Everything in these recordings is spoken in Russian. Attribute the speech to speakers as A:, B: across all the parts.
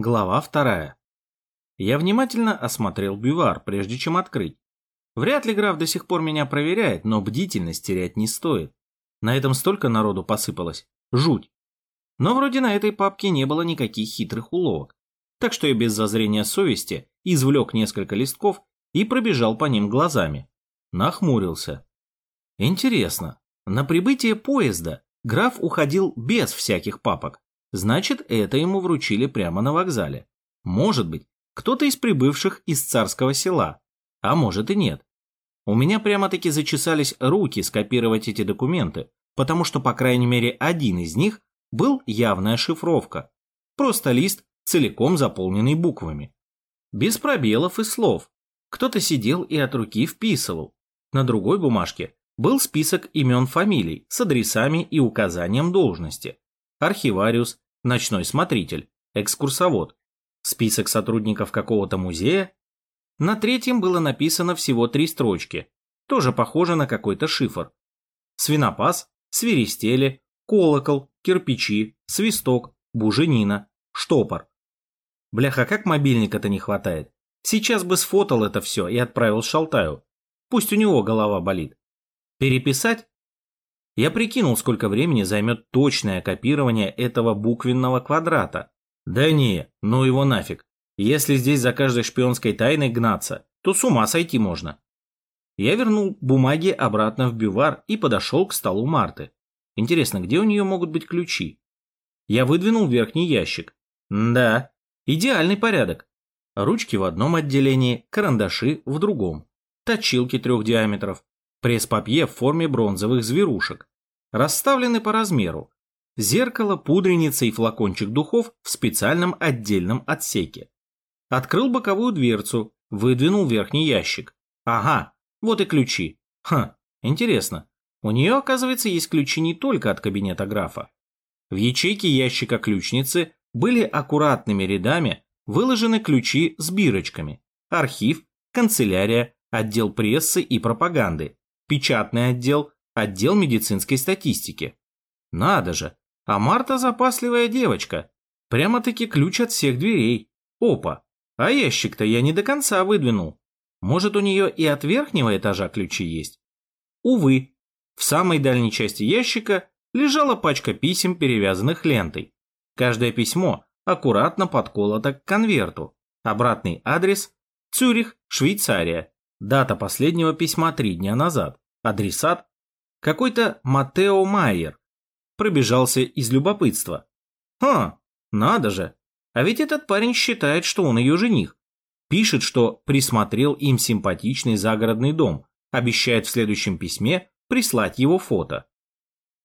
A: Глава вторая. Я внимательно осмотрел бивар, прежде чем открыть. Вряд ли граф до сих пор меня проверяет, но бдительность терять не стоит. На этом столько народу посыпалось. Жуть. Но вроде на этой папке не было никаких хитрых уловок. Так что я без зазрения совести извлек несколько листков и пробежал по ним глазами. Нахмурился. Интересно, на прибытие поезда граф уходил без всяких папок. Значит, это ему вручили прямо на вокзале. Может быть, кто-то из прибывших из царского села, а может и нет. У меня прямо-таки зачесались руки скопировать эти документы, потому что, по крайней мере, один из них был явная шифровка. Просто лист, целиком заполненный буквами. Без пробелов и слов. Кто-то сидел и от руки вписывал. На другой бумажке был список имен фамилий с адресами и указанием должности архивариус, ночной смотритель, экскурсовод, список сотрудников какого-то музея. На третьем было написано всего три строчки, тоже похоже на какой-то шифр. Свинопас, свиристели, колокол, кирпичи, свисток, буженина, штопор. Бляха, как мобильника-то не хватает. Сейчас бы сфотал это все и отправил Шалтаю. Пусть у него голова болит. Переписать? Я прикинул, сколько времени займет точное копирование этого буквенного квадрата. Да не, ну его нафиг. Если здесь за каждой шпионской тайной гнаться, то с ума сойти можно. Я вернул бумаги обратно в бювар и подошел к столу Марты. Интересно, где у нее могут быть ключи? Я выдвинул верхний ящик. Да, идеальный порядок. Ручки в одном отделении, карандаши в другом. Точилки трех диаметров, Пресс-папье в форме бронзовых зверушек. Расставлены по размеру. Зеркало, пудреница и флакончик духов в специальном отдельном отсеке. Открыл боковую дверцу, выдвинул верхний ящик. Ага, вот и ключи. Ха, интересно. У нее, оказывается, есть ключи не только от кабинета графа. В ячейке ящика ключницы были аккуратными рядами выложены ключи с бирочками. Архив, канцелярия, отдел прессы и пропаганды, печатный отдел, отдел медицинской статистики. Надо же, а Марта запасливая девочка. Прямо-таки ключ от всех дверей. Опа, а ящик-то я не до конца выдвинул. Может, у нее и от верхнего этажа ключи есть? Увы, в самой дальней части ящика лежала пачка писем, перевязанных лентой. Каждое письмо аккуратно подколото к конверту. Обратный адрес – Цюрих, Швейцария. Дата последнего письма три дня назад. Адресат – какой-то Матео Майер. Пробежался из любопытства. Ха, надо же. А ведь этот парень считает, что он ее жених. Пишет, что присмотрел им симпатичный загородный дом. Обещает в следующем письме прислать его фото.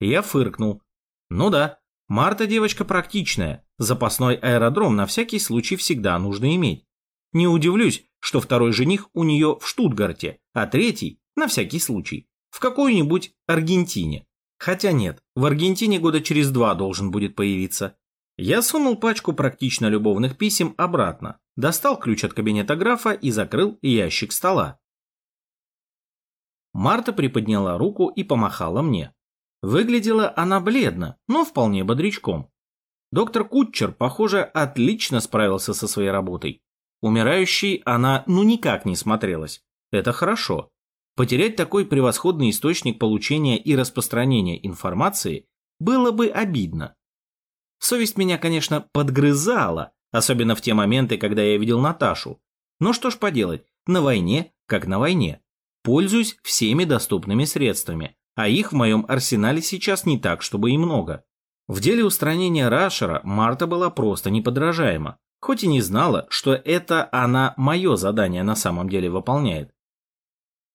A: Я фыркнул. Ну да, Марта девочка практичная. Запасной аэродром на всякий случай всегда нужно иметь. Не удивлюсь, что второй жених у нее в Штутгарте, а третий, на всякий случай, в какой-нибудь Аргентине. Хотя нет, в Аргентине года через два должен будет появиться. Я сунул пачку практично любовных писем обратно, достал ключ от кабинета графа и закрыл ящик стола. Марта приподняла руку и помахала мне. Выглядела она бледно, но вполне бодрячком. Доктор Кутчер, похоже, отлично справился со своей работой. Умирающей она ну никак не смотрелась. Это хорошо. Потерять такой превосходный источник получения и распространения информации было бы обидно. Совесть меня, конечно, подгрызала, особенно в те моменты, когда я видел Наташу. Но что ж поделать, на войне, как на войне. Пользуюсь всеми доступными средствами, а их в моем арсенале сейчас не так, чтобы и много. В деле устранения Рашера Марта была просто неподражаема хоть и не знала, что это она мое задание на самом деле выполняет.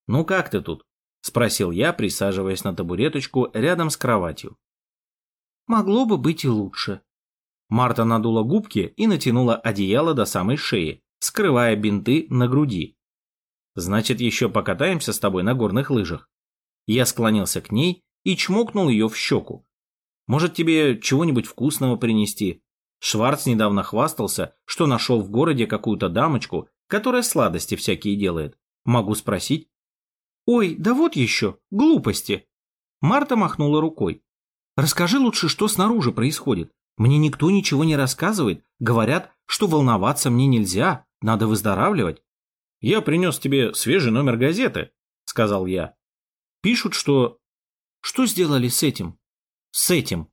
A: «Ну как ты тут?» – спросил я, присаживаясь на табуреточку рядом с кроватью.
B: «Могло бы быть и лучше».
A: Марта надула губки и натянула одеяло до самой шеи, скрывая бинты на груди. «Значит, еще покатаемся с тобой на горных лыжах?» Я склонился к ней и чмокнул ее в щеку. «Может, тебе чего-нибудь вкусного принести? Шварц недавно хвастался, что нашел в городе какую-то дамочку, которая сладости всякие делает. Могу спросить?
B: Ой, да вот еще, глупости. Марта махнула рукой. Расскажи лучше, что снаружи происходит. Мне никто ничего не рассказывает. Говорят, что волноваться мне нельзя, надо выздоравливать.
A: «Я принес тебе свежий номер газеты», — сказал я.
B: «Пишут, что...» «Что сделали с этим?» «С этим».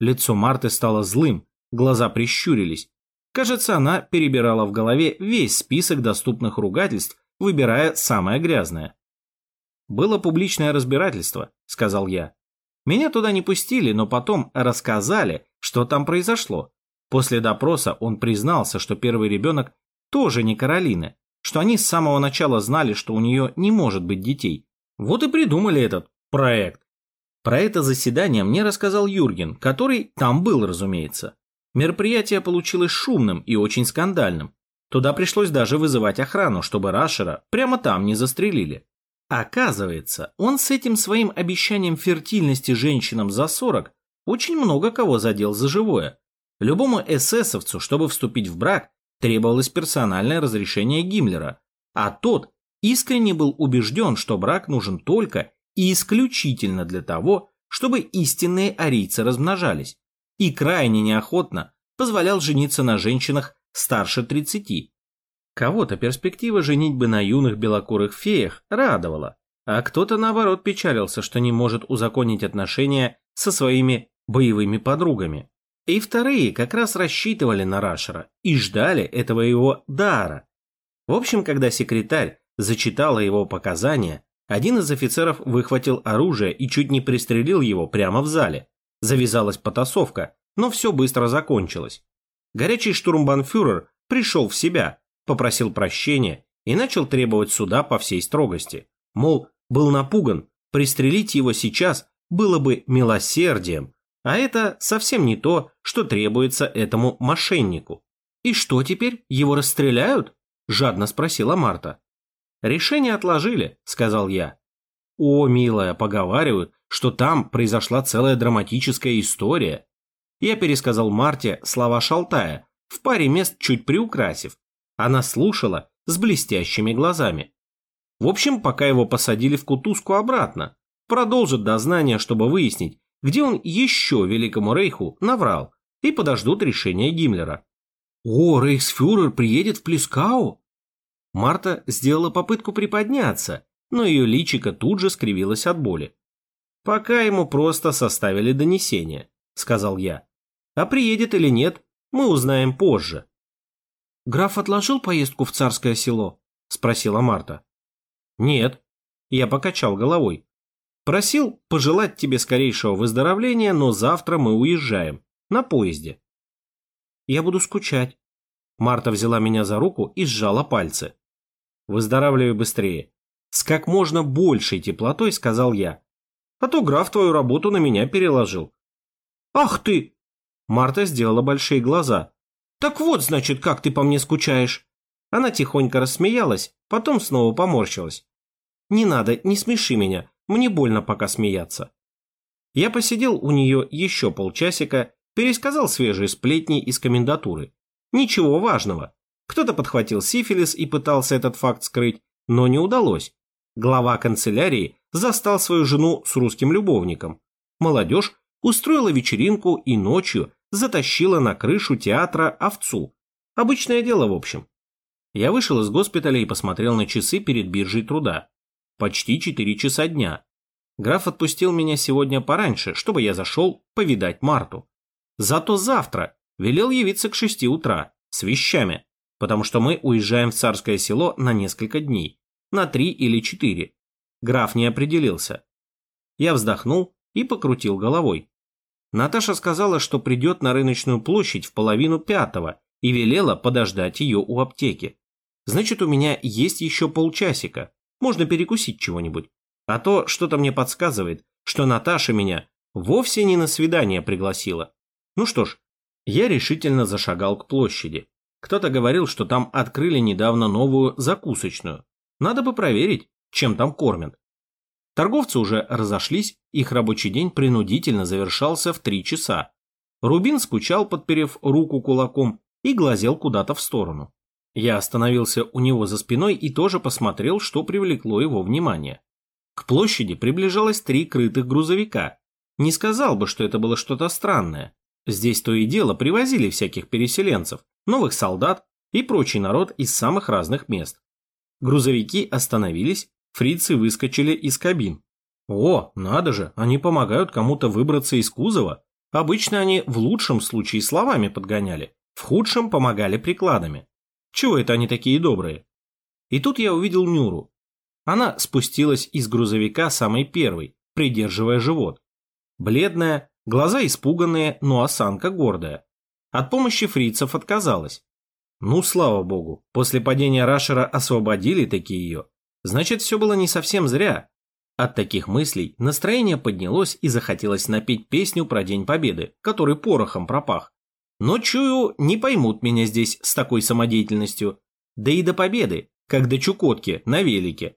B: Лицо Марты стало злым, глаза прищурились. Кажется, она перебирала в голове весь список доступных ругательств, выбирая самое грязное. «Было публичное разбирательство», — сказал я. «Меня туда не пустили, но потом рассказали, что там произошло. После допроса он признался, что первый ребенок тоже не Каролины, что они с самого начала знали, что у нее не может быть детей. Вот и придумали этот проект. Про это заседание мне рассказал Юрген, который там был, разумеется. Мероприятие получилось шумным и очень скандальным. Туда пришлось даже вызывать охрану, чтобы Рашера прямо там не застрелили. Оказывается, он с этим своим обещанием фертильности женщинам за 40 очень много кого задел за живое. Любому эсэсовцу, чтобы вступить в брак, требовалось персональное разрешение Гиммлера, а тот искренне был убежден, что брак нужен только и исключительно для того, чтобы истинные арийцы размножались и крайне неохотно позволял жениться на женщинах старше 30. Кого-то перспектива женитьбы на юных белокурых феях радовала, а кто-то наоборот печалился, что не может узаконить отношения со своими боевыми подругами. И вторые как раз рассчитывали на Рашера и ждали этого его дара. В общем, когда секретарь зачитала его показания, один из офицеров выхватил оружие и чуть не пристрелил его прямо в зале. Завязалась потасовка, но все быстро закончилось. Горячий штурмбанфюрер пришел в себя, попросил прощения и начал требовать суда по всей строгости. Мол, был напуган, пристрелить его сейчас было бы милосердием, а это совсем не то, что требуется этому мошеннику. «И что теперь, его расстреляют?» – жадно спросила Марта. «Решение отложили», – сказал я. «О, милая, поговаривают, что там произошла целая драматическая история. Я пересказал Марте слова Шалтая, в паре мест чуть приукрасив. Она слушала с блестящими глазами. В общем, пока его посадили в кутузку обратно, продолжат дознание, чтобы выяснить, где он еще Великому Рейху наврал, и подождут решения Гиммлера. «О, рейхсфюрер приедет в Плескау?» Марта сделала попытку приподняться, но ее личико тут же скривилось от боли. «Пока ему просто составили донесение», — сказал я. «А приедет или нет, мы узнаем позже». «Граф отложил поездку в царское село?» — спросила Марта. «Нет», — я покачал головой. «Просил пожелать тебе скорейшего выздоровления, но завтра мы уезжаем. На поезде». «Я буду скучать». Марта взяла меня за руку и сжала пальцы. «Выздоравливай быстрее». С как можно большей теплотой сказал я а то граф твою работу на меня переложил. Ах ты! Марта сделала большие глаза. Так вот, значит, как ты по мне скучаешь. Она тихонько рассмеялась, потом снова поморщилась. Не надо, не смеши меня, мне больно пока смеяться. Я посидел у нее еще полчасика, пересказал свежие сплетни из комендатуры. Ничего важного. Кто-то подхватил сифилис и пытался этот факт скрыть, но не удалось. Глава канцелярии застал свою жену с русским любовником. Молодежь устроила вечеринку и ночью затащила на крышу театра овцу. Обычное дело, в общем. Я вышел из госпиталя и посмотрел на часы перед биржей труда. Почти четыре часа дня. Граф отпустил меня сегодня пораньше, чтобы я зашел повидать Марту. Зато завтра велел явиться к шести утра с вещами, потому что мы уезжаем в царское село на несколько дней, на три или четыре. Граф не определился. Я вздохнул и покрутил головой. Наташа сказала, что придет на рыночную площадь в половину пятого и велела подождать ее у аптеки. Значит, у меня есть еще полчасика. Можно перекусить чего-нибудь. А то что-то мне подсказывает, что Наташа меня вовсе не на свидание пригласила. Ну что ж, я решительно зашагал к площади. Кто-то говорил, что там открыли недавно новую закусочную. Надо бы проверить, чем там кормят. Торговцы уже разошлись, их рабочий день принудительно завершался в три часа. Рубин скучал, подперев руку кулаком, и глазел куда-то в сторону. Я остановился у него за спиной и тоже посмотрел, что привлекло его внимание. К площади приближалось три крытых грузовика. Не сказал бы, что это было что-то странное.
A: Здесь то и дело привозили всяких переселенцев, новых солдат и прочий народ из самых разных мест. Грузовики остановились, фрицы выскочили из кабин. О, надо же, они помогают кому-то выбраться из кузова. Обычно они в лучшем случае словами подгоняли, в худшем помогали прикладами. Чего это они такие добрые? И тут я увидел Нюру. Она спустилась из грузовика самой первой, придерживая живот. Бледная, глаза испуганные, но осанка гордая. От помощи фрицев отказалась. Ну, слава богу, после падения Рашера освободили такие ее. Значит, все было не совсем зря. От таких мыслей настроение поднялось и захотелось напеть песню про День Победы, который порохом пропах. Но, чую, не поймут меня здесь с такой самодеятельностью. Да и до победы, как до Чукотки на велике.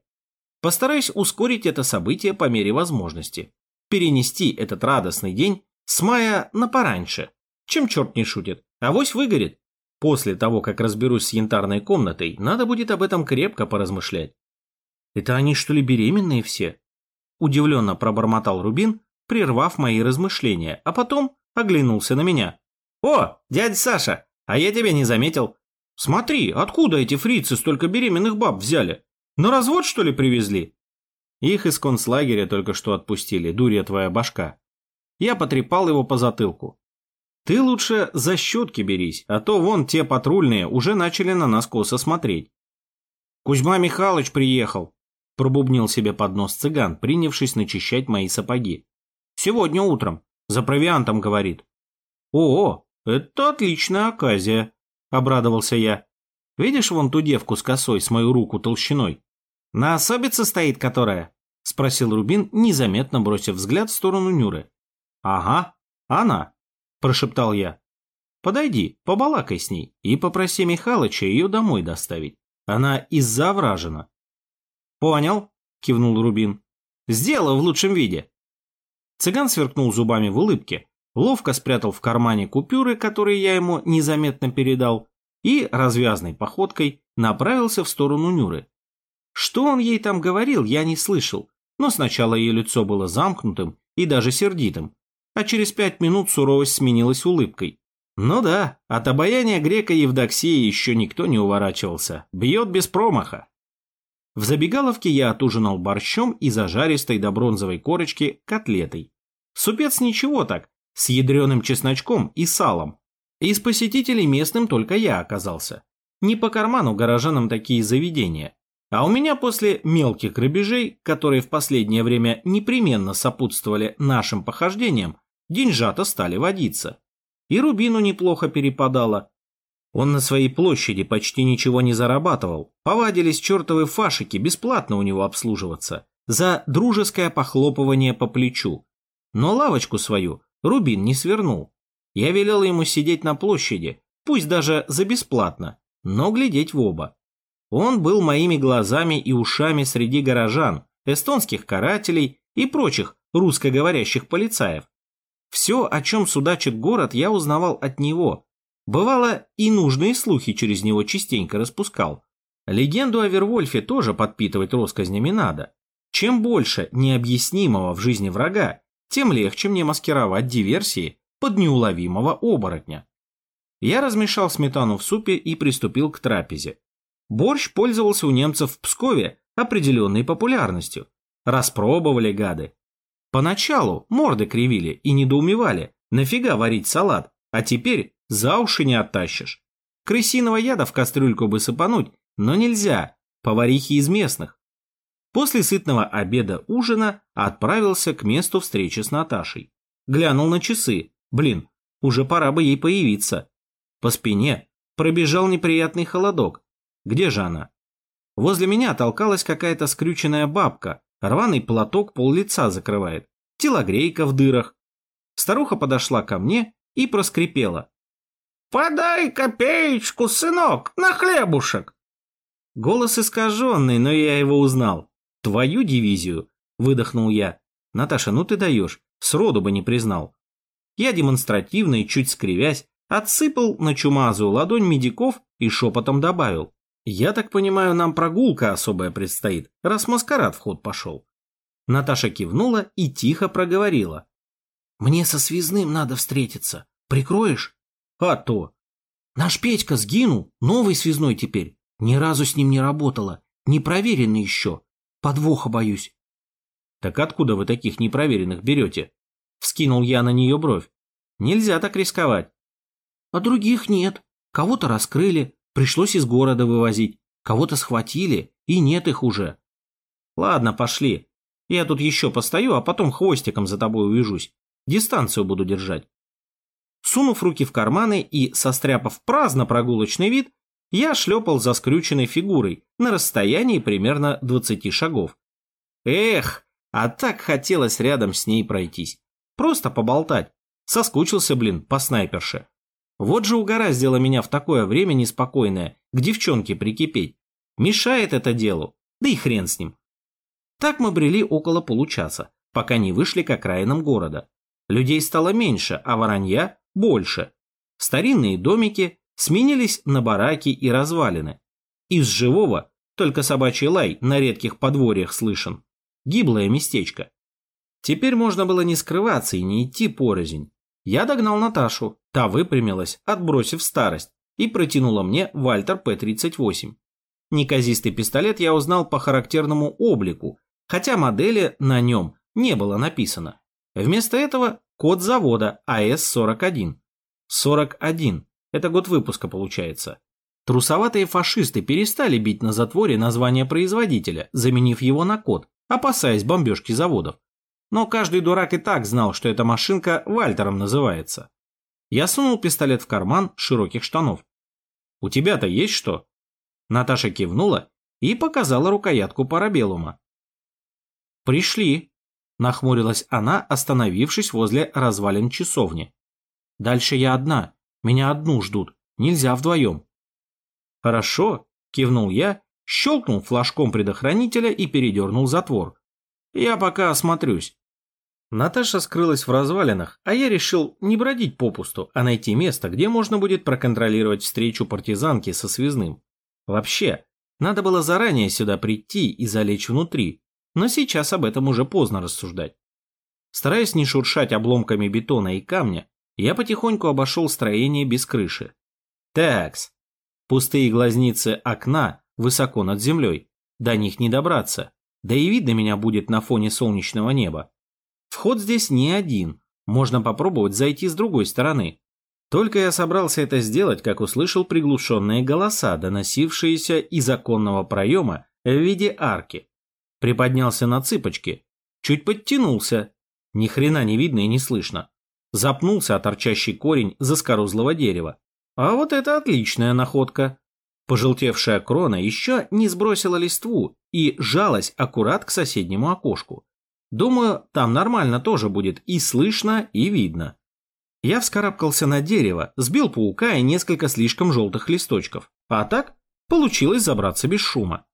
A: Постараюсь ускорить это событие по мере возможности. Перенести этот радостный день с мая на пораньше. Чем черт не шутит, авось выгорит. После того, как разберусь с янтарной комнатой, надо будет об этом крепко поразмышлять. Это они что ли беременные все? Удивленно пробормотал Рубин, прервав мои размышления, а потом оглянулся на меня. «О, дядя Саша, а я тебя не заметил. Смотри, откуда эти фрицы столько беременных баб взяли? На развод, что ли, привезли?» Их из концлагеря только что отпустили, дурья твоя башка. Я потрепал его по затылку. Ты лучше за щетки берись, а то вон те патрульные уже начали на нас косо смотреть. Кузьма Михайлович приехал, пробубнил себе под нос цыган, принявшись начищать мои сапоги. Сегодня утром. За провиантом, говорит. О, это отличная оказия, обрадовался я. Видишь вон ту девку с косой, с мою руку толщиной? На особице стоит которая? Спросил Рубин, незаметно бросив взгляд в сторону Нюры. Ага, она прошептал я. Подойди, побалакай с ней и попроси Михалыча ее домой доставить. Она из-за овражена. Понял, кивнул Рубин. Сделаю в лучшем виде. Цыган сверкнул зубами в улыбке, ловко спрятал в кармане купюры, которые я ему незаметно передал, и развязной походкой направился в сторону Нюры. Что он ей там говорил, я не слышал, но сначала ее лицо было замкнутым и даже сердитым, а через пять минут суровость сменилась улыбкой. Ну да, от обаяния грека Евдоксии еще никто не уворачивался. Бьет без промаха. В забегаловке я отужинал борщом и зажаристой до бронзовой корочки котлетой. Супец ничего так, с ядреным чесночком и салом. Из посетителей местным только я оказался. Не по карману горожанам такие заведения. А у меня после мелких грабежей, которые в последнее время непременно сопутствовали нашим похождениям, деньжата стали водиться. И Рубину неплохо перепадало. Он на своей площади почти ничего не зарабатывал. Повадились чертовы фашики бесплатно у него обслуживаться. За дружеское похлопывание по плечу. Но лавочку свою Рубин не свернул. Я велел ему сидеть на площади, пусть даже за бесплатно, но глядеть в оба. Он был моими глазами и ушами среди горожан, эстонских карателей и прочих русскоговорящих полицаев. Все, о чем судачит город, я узнавал от него. Бывало, и нужные слухи через него частенько распускал. Легенду о Вервольфе тоже подпитывать россказнями надо. Чем больше необъяснимого в жизни врага, тем легче мне маскировать диверсии под неуловимого оборотня. Я размешал сметану в супе и приступил к трапезе. Борщ пользовался у немцев в Пскове определенной популярностью. Распробовали гады, Поначалу морды кривили и недоумевали, нафига варить салат, а теперь за уши не оттащишь. Крысиного яда в кастрюльку бы сыпануть, но нельзя, поварихи из местных. После сытного обеда-ужина отправился к месту встречи с Наташей. Глянул на часы. Блин, уже пора бы ей появиться. По спине пробежал неприятный холодок. Где же она? Возле меня толкалась какая-то скрюченная бабка, Рваный платок пол лица закрывает. Телогрейка в дырах. Старуха подошла ко мне и проскрипела. «Подай копеечку, сынок, на хлебушек!» Голос искаженный, но я его узнал. «Твою дивизию!» – выдохнул я. «Наташа, ну ты даешь, сроду бы не признал». Я демонстративно и чуть скривясь, отсыпал на чумазую ладонь медиков и шепотом добавил. «Я так понимаю, нам прогулка особая предстоит, раз маскарад в ход пошел». Наташа кивнула и тихо проговорила. «Мне со связным надо встретиться.
B: Прикроешь?
A: А то.
B: Наш Петька сгинул, новый связной теперь. Ни разу с ним не работала, непроверенный еще. Подвоха боюсь.
A: Так откуда вы таких непроверенных берете? Вскинул я на нее бровь. Нельзя так рисковать.
B: А других нет. Кого-то раскрыли, пришлось из города вывозить. Кого-то схватили, и нет их уже.
A: Ладно, пошли. Я тут еще постою, а потом хвостиком за тобой увяжусь. Дистанцию буду держать. Сунув руки в карманы и состряпав праздно прогулочный вид, я шлепал за скрюченной фигурой на расстоянии примерно 20 шагов. Эх, а так хотелось рядом с ней пройтись. Просто поболтать. Соскучился, блин, по снайперше. Вот же угораздило меня в такое время неспокойное к девчонке прикипеть. Мешает это делу, да и хрен с ним. Так мы брели около получаса, пока не вышли к окраинам города. Людей стало меньше, а воронья больше. Старинные домики сменились на бараки и развалины. Из живого только собачий лай на редких подворьях слышен. Гиблое местечко. Теперь можно было не скрываться и не идти порознь. Я догнал Наташу, та выпрямилась, отбросив старость, и протянула мне Вальтер П-38. Неказистый пистолет я узнал по характерному облику, хотя модели на нем не было написано. Вместо этого код завода АС-41. 41. Это год выпуска получается. Трусоватые фашисты перестали бить на затворе название производителя, заменив его на код, опасаясь бомбежки заводов. Но каждый дурак и так знал, что эта машинка Вальтером называется. Я сунул пистолет в карман широких штанов. «У тебя-то есть что?» Наташа кивнула и показала рукоятку парабеллума. «Пришли», – нахмурилась она, остановившись возле развалин часовни. «Дальше я одна, меня одну ждут, нельзя вдвоем». «Хорошо», – кивнул я, щелкнул флажком предохранителя и передернул затвор. «Я пока осмотрюсь». Наташа скрылась в развалинах, а я решил не бродить попусту, а найти место, где можно будет проконтролировать встречу партизанки со связным. Вообще, надо было заранее сюда прийти и залечь внутри, но сейчас об этом уже поздно рассуждать. Стараясь не шуршать обломками бетона и камня, я потихоньку обошел строение без крыши. Такс. Пустые глазницы окна высоко над землей. До них не добраться. Да и видно меня будет на фоне солнечного неба. Вход здесь не один. Можно попробовать зайти с другой стороны. Только я собрался это сделать, как услышал приглушенные голоса, доносившиеся из оконного проема в виде арки. Приподнялся на цыпочки, чуть подтянулся. Ни хрена не видно и не слышно. Запнулся о торчащий корень заскорузлого дерева. А вот это отличная находка. Пожелтевшая крона еще не сбросила листву и жалась аккурат к соседнему окошку. Думаю, там нормально тоже будет и слышно, и видно. Я вскарабкался на дерево, сбил паука и несколько слишком желтых листочков. А так получилось забраться без шума.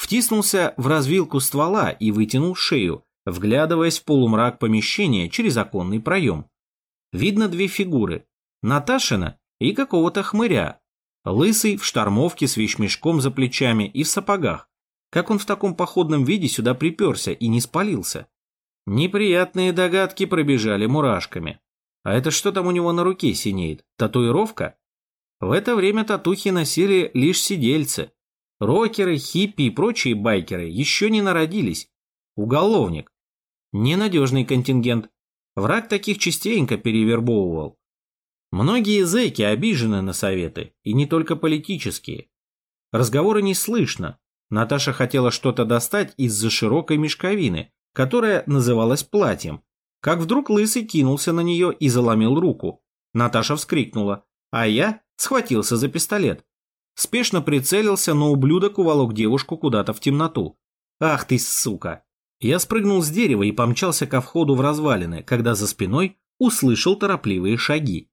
A: Втиснулся в развилку ствола и вытянул шею, вглядываясь в полумрак помещения через оконный проем. Видно две фигуры – Наташина и какого-то хмыря. Лысый в штормовке с вещмешком за плечами и в сапогах. Как он в таком походном виде сюда приперся и не спалился? Неприятные догадки пробежали мурашками. А это что там у него на руке синеет? Татуировка? В это время татухи носили лишь сидельцы. Рокеры, хиппи и прочие байкеры еще не народились. Уголовник. Ненадежный контингент. Враг таких частенько перевербовывал. Многие зэки обижены на советы, и не только политические. Разговоры не слышно. Наташа хотела что-то достать из-за широкой мешковины, которая называлась платьем, как вдруг Лысый кинулся на нее и заломил руку. Наташа вскрикнула, а я схватился за пистолет. Спешно прицелился, но ублюдок уволок девушку куда-то в темноту. «Ах ты, сука!» Я спрыгнул с дерева и помчался ко входу в развалины, когда за спиной услышал торопливые шаги.